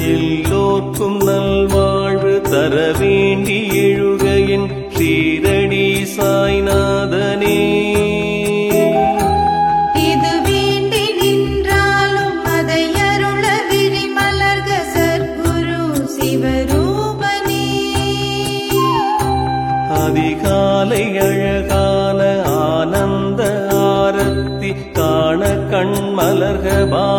எல்லோர்க்கும் நல்வாழ்வு தர வேண்டி எழுகையின் ஸ்ரீரடி சாய்நாதனே. அதிகாலை அழகான ஆனந்த ஆரத்தி காண கண் மலர்க பாபா